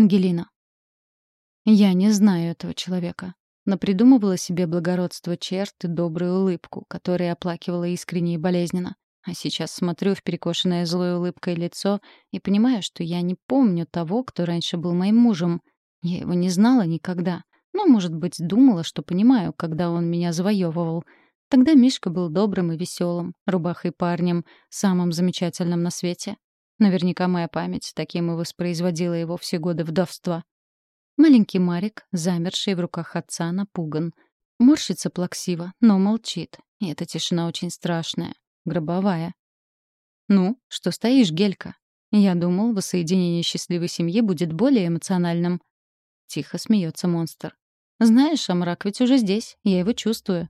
Ангелина. Я не знаю этого человека. Но придумывала себе благородство черт и добрую улыбку, которая оплакивала искренне и болезненно. А сейчас смотрю в перекошенное злой улыбкой лицо и понимаю, что я не помню того, кто раньше был моим мужем. Я его не знала никогда. Но, может быть, думала, что понимаю, когда он меня завоевывал. Тогда Мишка был добрым и веселым, рубахой парнем, самым замечательным на свете. Наверняка моя память таким и воспроизводила его все годы вдовства. Маленький Марик, замерший в руках отца, напуган. Морщится плаксиво, но молчит. И эта тишина очень страшная, гробовая. «Ну, что стоишь, Гелька?» Я думал, воссоединение счастливой семьи будет более эмоциональным. Тихо смеется монстр. «Знаешь, Амрак ведь уже здесь, я его чувствую».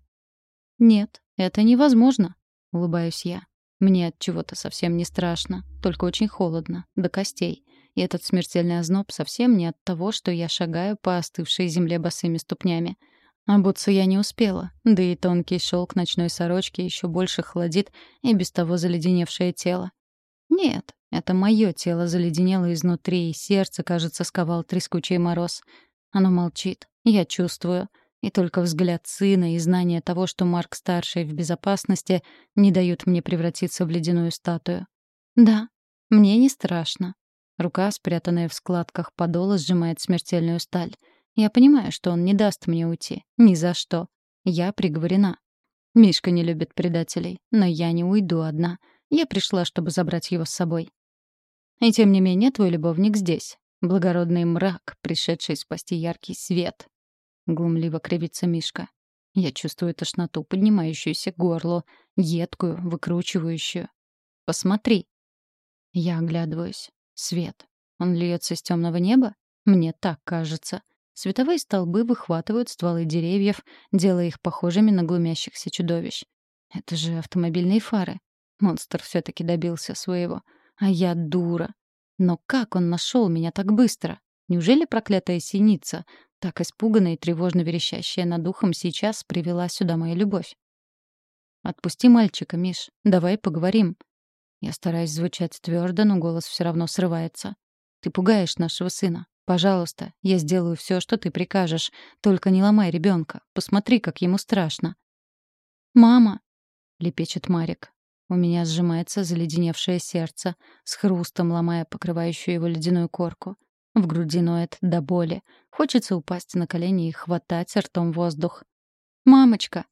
«Нет, это невозможно», — улыбаюсь я. Мне от чего-то совсем не страшно, только очень холодно, до костей. И этот смертельный озноб совсем не от того, что я шагаю по остывшей земле босыми ступнями. Обуться я не успела, да и тонкий шелк ночной сорочки еще больше холодит и без того заледеневшее тело. Нет, это мое тело заледенело изнутри, и сердце, кажется, сковал трескучий мороз. Оно молчит, я чувствую — и только взгляд сына и знание того, что Марк-старший в безопасности, не дают мне превратиться в ледяную статую. Да, мне не страшно. Рука, спрятанная в складках подола, сжимает смертельную сталь. Я понимаю, что он не даст мне уйти. Ни за что. Я приговорена. Мишка не любит предателей, но я не уйду одна. Я пришла, чтобы забрать его с собой. И тем не менее, твой любовник здесь. Благородный мрак, пришедший спасти яркий свет, Глумливо кривится Мишка. Я чувствую тошноту, поднимающуюся к горлу, едкую, выкручивающую. «Посмотри!» Я оглядываюсь. Свет. Он льется с темного неба? Мне так кажется. Световые столбы выхватывают стволы деревьев, делая их похожими на глумящихся чудовищ. Это же автомобильные фары. Монстр все-таки добился своего. А я дура. Но как он нашел меня так быстро? Неужели проклятая синица, так испуганная и тревожно верещащая над ухом, сейчас привела сюда моя любовь. «Отпусти мальчика, Миш. Давай поговорим». Я стараюсь звучать твердо, но голос все равно срывается. «Ты пугаешь нашего сына. Пожалуйста, я сделаю все, что ты прикажешь. Только не ломай ребенка. Посмотри, как ему страшно». «Мама!» — лепечет Марик. У меня сжимается заледеневшее сердце, с хрустом ломая покрывающую его ледяную корку. В груди ноет до боли. Хочется упасть на колени и хватать ртом воздух. «Мамочка!»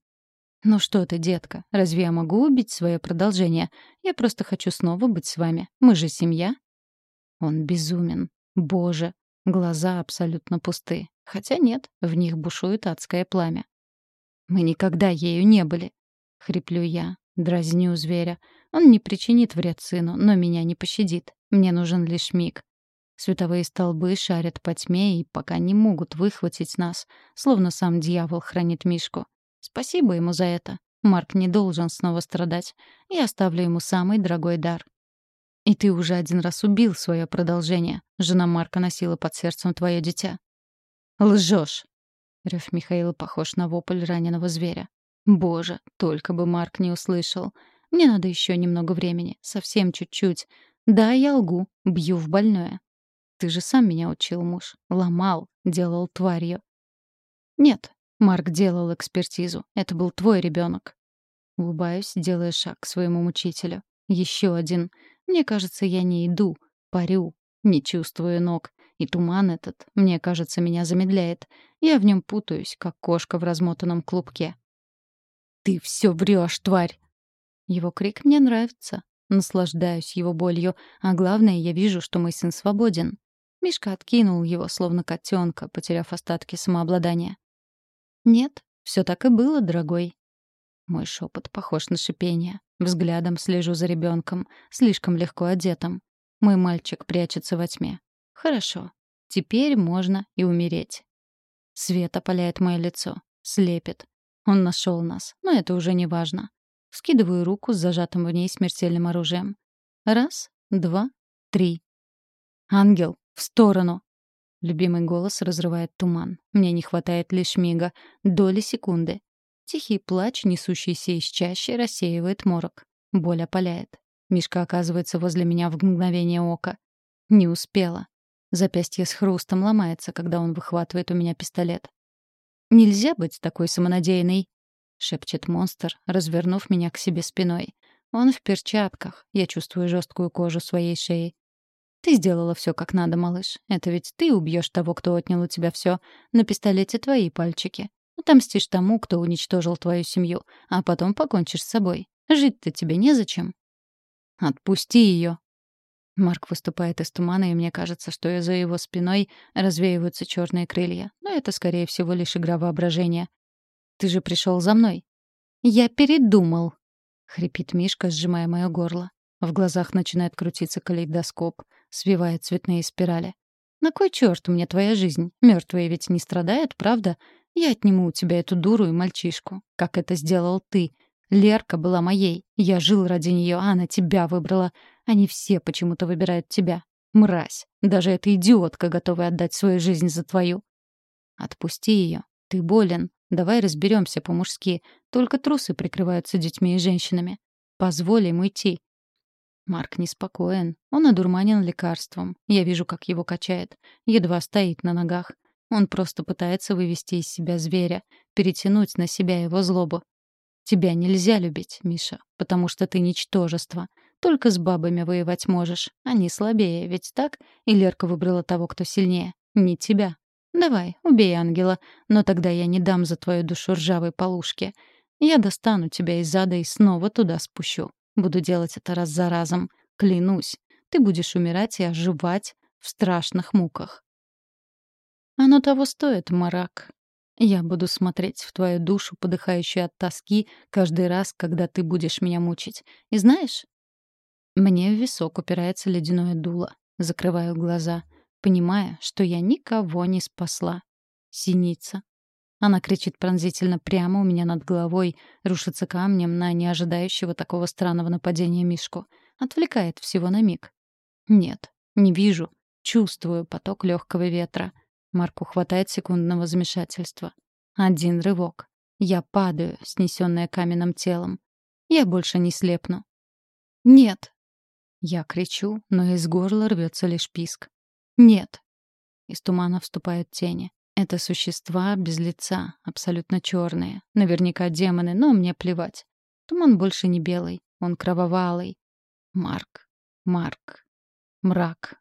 «Ну что ты, детка, разве я могу убить свое продолжение? Я просто хочу снова быть с вами. Мы же семья». Он безумен. Боже, глаза абсолютно пусты. Хотя нет, в них бушует адское пламя. «Мы никогда ею не были», — хриплю я, дразню зверя. Он не причинит вред сыну, но меня не пощадит. Мне нужен лишь миг. Световые столбы шарят по тьме и пока не могут выхватить нас, словно сам дьявол хранит Мишку. Спасибо ему за это. Марк не должен снова страдать. Я оставлю ему самый дорогой дар. И ты уже один раз убил свое продолжение. Жена Марка носила под сердцем твое дитя. Лжешь. Рев Михаила похож на вопль раненого зверя. Боже, только бы Марк не услышал. Мне надо еще немного времени, совсем чуть-чуть. Да, я лгу, бью в больное. Ты же сам меня учил, муж. Ломал, делал тварью. Нет, Марк делал экспертизу. Это был твой ребенок. Улыбаюсь, делая шаг к своему мучителю. Еще один. Мне кажется, я не иду, парю, не чувствую ног. И туман этот, мне кажется, меня замедляет. Я в нем путаюсь, как кошка в размотанном клубке. «Ты все врешь, тварь!» Его крик мне нравится. Наслаждаюсь его болью, а главное, я вижу, что мой сын свободен. Мишка откинул его, словно котенка, потеряв остатки самообладания. «Нет, все так и было, дорогой». Мой шепот похож на шипение. Взглядом слежу за ребенком, слишком легко одетым. Мой мальчик прячется во тьме. Хорошо. Теперь можно и умереть. Свет опаляет мое лицо. Слепит. Он нашел нас, но это уже не важно. Скидываю руку с зажатым в ней смертельным оружием. Раз, два, три. «Ангел, в сторону!» Любимый голос разрывает туман. Мне не хватает лишь мига, доли секунды. Тихий плач, несущийся из чащи, рассеивает морок. Боль опаляет. Мишка оказывается возле меня в мгновение ока. Не успела. Запястье с хрустом ломается, когда он выхватывает у меня пистолет. «Нельзя быть такой самонадеянной», — шепчет монстр, развернув меня к себе спиной. Он в перчатках, я чувствую жесткую кожу своей шеи. «Ты сделала все как надо, малыш. Это ведь ты убьешь того, кто отнял у тебя все. На пистолете твои пальчики. Отомстишь тому, кто уничтожил твою семью, а потом покончишь с собой. Жить-то тебе незачем». «Отпусти ее», Марк выступает из тумана, и мне кажется, что за его спиной развеиваются черные крылья. Но это, скорее всего, лишь игра воображения. «Ты же пришел за мной». «Я передумал», — хрипит Мишка, сжимая мое горло. В глазах начинает крутиться калейдоскоп, свивая цветные спирали. «На кой черт мне твоя жизнь? Мертвые ведь не страдают, правда? Я отниму у тебя эту дуру и мальчишку, как это сделал ты. Лерка была моей. Я жил ради нее, а она тебя выбрала. Они все почему-то выбирают тебя. Мразь. Даже эта идиотка готова отдать свою жизнь за твою. Отпусти ее. Ты болен. Давай разберемся по-мужски. Только трусы прикрываются детьми и женщинами. Позволь им уйти. Марк неспокоен. Он одурманен лекарством. Я вижу, как его качает. Едва стоит на ногах. Он просто пытается вывести из себя зверя, перетянуть на себя его злобу. Тебя нельзя любить, Миша, потому что ты ничтожество. Только с бабами воевать можешь. Они слабее, ведь так? И Лерка выбрала того, кто сильнее. Не тебя. Давай, убей ангела, но тогда я не дам за твою душу ржавой полушки. Я достану тебя из зада и снова туда спущу. Буду делать это раз за разом. Клянусь. Ты будешь умирать и оживать в страшных муках. Оно того стоит, Марак. Я буду смотреть в твою душу, подыхающую от тоски, каждый раз, когда ты будешь меня мучить. И знаешь, мне в висок упирается ледяное дуло. Закрываю глаза, понимая, что я никого не спасла. Синица. Она кричит пронзительно прямо у меня над головой, рушится камнем на неожидающего такого странного нападения Мишку. Отвлекает всего на миг. Нет, не вижу. Чувствую поток легкого ветра — Марку хватает секундного замешательства. Один рывок. Я падаю, снесенная каменным телом. Я больше не слепну. «Нет!» Я кричу, но из горла рвется лишь писк. «Нет!» Из тумана вступают тени. Это существа без лица, абсолютно черные. Наверняка демоны, но мне плевать. Туман больше не белый, он кровавалый. Марк, Марк, мрак.